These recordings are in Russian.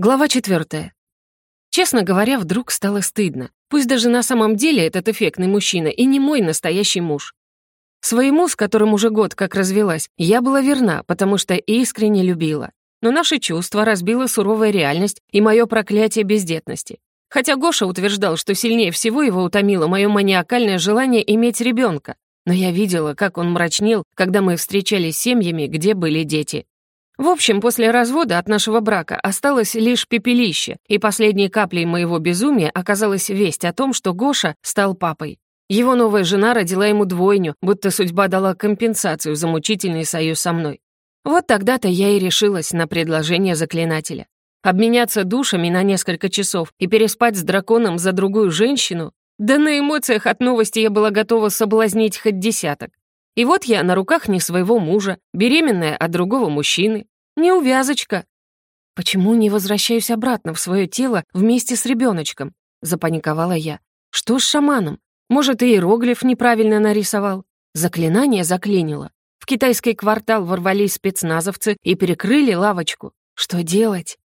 Глава четвертая. Честно говоря, вдруг стало стыдно. Пусть даже на самом деле этот эффектный мужчина и не мой настоящий муж. Своему, с которым уже год как развелась, я была верна, потому что искренне любила. Но наши чувства разбила суровая реальность и мое проклятие бездетности. Хотя Гоша утверждал, что сильнее всего его утомило мое маниакальное желание иметь ребенка. Но я видела, как он мрачнел, когда мы встречались с семьями, где были дети. В общем, после развода от нашего брака осталось лишь пепелище, и последней каплей моего безумия оказалась весть о том, что Гоша стал папой. Его новая жена родила ему двойню, будто судьба дала компенсацию за мучительный союз со мной. Вот тогда-то я и решилась на предложение заклинателя. Обменяться душами на несколько часов и переспать с драконом за другую женщину? Да на эмоциях от новости я была готова соблазнить хоть десяток. И вот я на руках не своего мужа, беременная от другого мужчины. Неувязочка. Почему не возвращаюсь обратно в свое тело вместе с ребеночком? Запаниковала я. Что с шаманом? Может, иероглиф неправильно нарисовал? Заклинание заклинило. В китайский квартал ворвались спецназовцы и перекрыли лавочку. Что делать?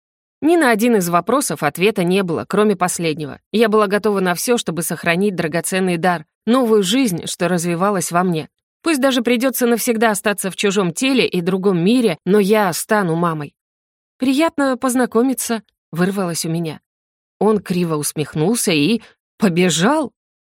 Ни на один из вопросов ответа не было, кроме последнего. Я была готова на все, чтобы сохранить драгоценный дар, новую жизнь, что развивалась во мне. Пусть даже придется навсегда остаться в чужом теле и другом мире, но я стану мамой. «Приятно познакомиться», — вырвалось у меня. Он криво усмехнулся и... побежал.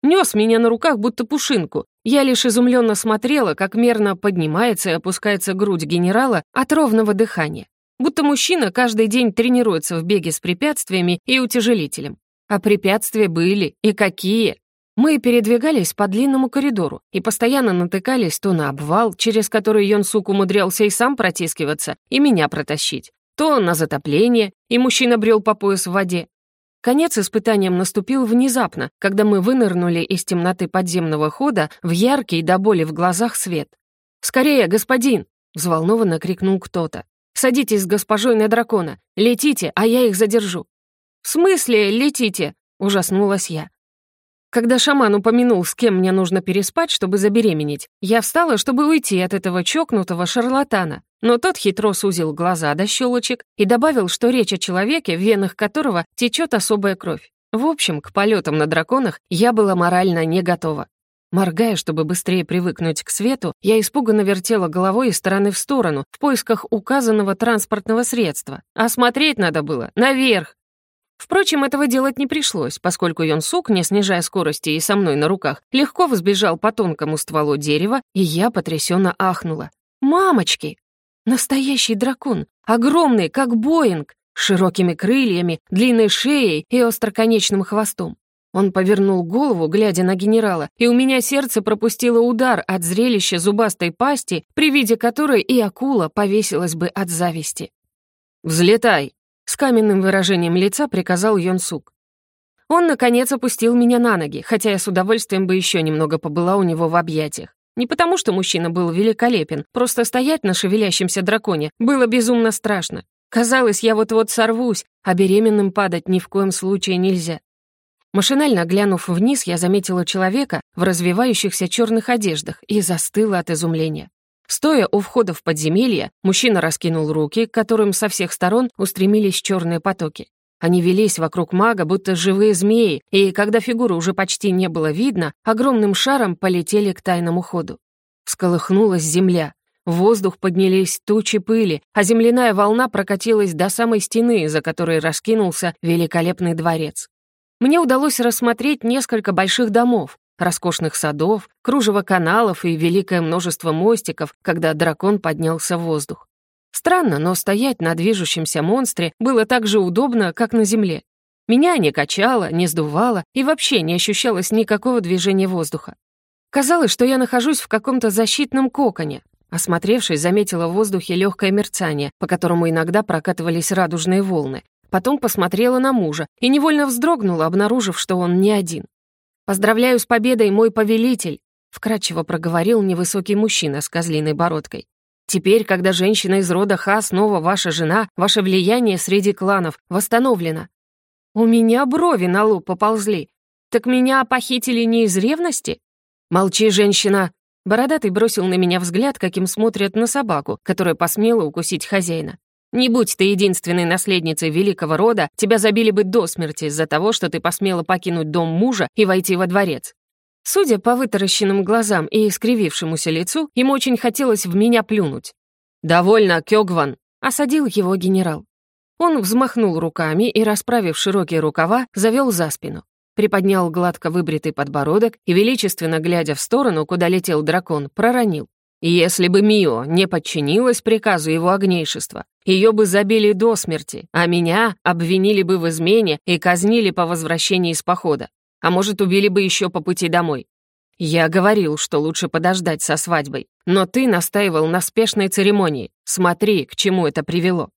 Нес меня на руках, будто пушинку. Я лишь изумленно смотрела, как мерно поднимается и опускается грудь генерала от ровного дыхания. Будто мужчина каждый день тренируется в беге с препятствиями и утяжелителем. А препятствия были, и какие! Мы передвигались по длинному коридору и постоянно натыкались то на обвал, через который Йонсук умудрялся и сам протискиваться, и меня протащить, то на затопление, и мужчина брел по пояс в воде. Конец испытаниям наступил внезапно, когда мы вынырнули из темноты подземного хода в яркий до боли в глазах свет. «Скорее, господин!» — взволнованно крикнул кто-то. «Садитесь с госпожой на дракона! Летите, а я их задержу!» «В смысле летите?» — ужаснулась я. Когда шаман упомянул, с кем мне нужно переспать, чтобы забеременеть, я встала, чтобы уйти от этого чокнутого шарлатана. Но тот хитро сузил глаза до щелочек и добавил, что речь о человеке, в венах которого течет особая кровь. В общем, к полетам на драконах я была морально не готова. Моргая, чтобы быстрее привыкнуть к свету, я испуганно вертела головой из стороны в сторону в поисках указанного транспортного средства. А смотреть надо было наверх, Впрочем, этого делать не пришлось, поскольку Йонсук, не снижая скорости и со мной на руках, легко взбежал по тонкому стволу дерева, и я потрясенно ахнула. «Мамочки! Настоящий дракон! Огромный, как Боинг, с широкими крыльями, длинной шеей и остроконечным хвостом. Он повернул голову, глядя на генерала, и у меня сердце пропустило удар от зрелища зубастой пасти, при виде которой и акула повесилась бы от зависти. «Взлетай!» С каменным выражением лица приказал Йонсук. Он, наконец, опустил меня на ноги, хотя я с удовольствием бы еще немного побыла у него в объятиях. Не потому, что мужчина был великолепен, просто стоять на шевелящемся драконе было безумно страшно. Казалось, я вот-вот сорвусь, а беременным падать ни в коем случае нельзя. Машинально глянув вниз, я заметила человека в развивающихся черных одеждах и застыла от изумления. Стоя у входа в подземелье, мужчина раскинул руки, к которым со всех сторон устремились черные потоки. Они велись вокруг мага, будто живые змеи, и, когда фигуры уже почти не было видно, огромным шаром полетели к тайному ходу. Всколыхнулась земля. В воздух поднялись тучи пыли, а земляная волна прокатилась до самой стены, за которой раскинулся великолепный дворец. Мне удалось рассмотреть несколько больших домов, роскошных садов, кружево каналов и великое множество мостиков, когда дракон поднялся в воздух. Странно, но стоять на движущемся монстре было так же удобно, как на земле. Меня не качало, не сдувало и вообще не ощущалось никакого движения воздуха. Казалось, что я нахожусь в каком-то защитном коконе. Осмотревшись, заметила в воздухе легкое мерцание, по которому иногда прокатывались радужные волны. Потом посмотрела на мужа и невольно вздрогнула, обнаружив, что он не один. «Поздравляю с победой, мой повелитель!» — вкратчиво проговорил невысокий мужчина с козлиной бородкой. «Теперь, когда женщина из рода Ха снова ваша жена, ваше влияние среди кланов восстановлено». «У меня брови на лоб поползли. Так меня похитили не из ревности?» «Молчи, женщина!» Бородатый бросил на меня взгляд, каким смотрят на собаку, которая посмела укусить хозяина. Не будь ты единственной наследницей великого рода, тебя забили бы до смерти из-за того, что ты посмела покинуть дом мужа и войти во дворец. Судя по вытаращенным глазам и искривившемуся лицу, ему очень хотелось в меня плюнуть. «Довольно, Кёгван!» — осадил его генерал. Он взмахнул руками и, расправив широкие рукава, завел за спину. Приподнял гладко выбритый подбородок и, величественно глядя в сторону, куда летел дракон, проронил. Если бы Мио не подчинилась приказу его огнейшества, ее бы забили до смерти, а меня обвинили бы в измене и казнили по возвращении из похода. А может, убили бы еще по пути домой. Я говорил, что лучше подождать со свадьбой, но ты настаивал на спешной церемонии. Смотри, к чему это привело».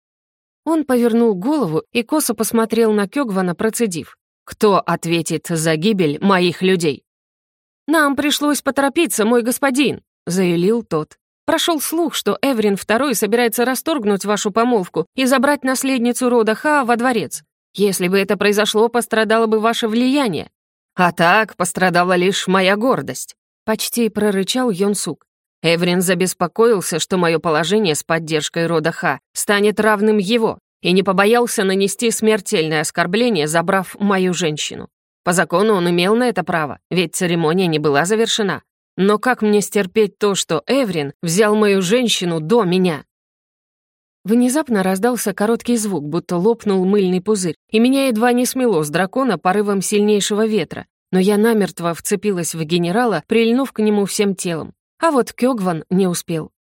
Он повернул голову и косо посмотрел на Кёгвана, процедив. «Кто ответит за гибель моих людей?» «Нам пришлось поторопиться, мой господин», — заявил тот. «Прошел слух, что Эврин II собирается расторгнуть вашу помолвку и забрать наследницу рода Ха во дворец. Если бы это произошло, пострадало бы ваше влияние. А так пострадала лишь моя гордость», — почти прорычал Йонсук. Эврин забеспокоился, что мое положение с поддержкой рода Ха станет равным его, и не побоялся нанести смертельное оскорбление, забрав мою женщину. По закону он имел на это право, ведь церемония не была завершена. Но как мне стерпеть то, что Эврин взял мою женщину до меня? Внезапно раздался короткий звук, будто лопнул мыльный пузырь, и меня едва не смело с дракона порывом сильнейшего ветра, но я намертво вцепилась в генерала, прильнув к нему всем телом. А вот Кёгван не успел.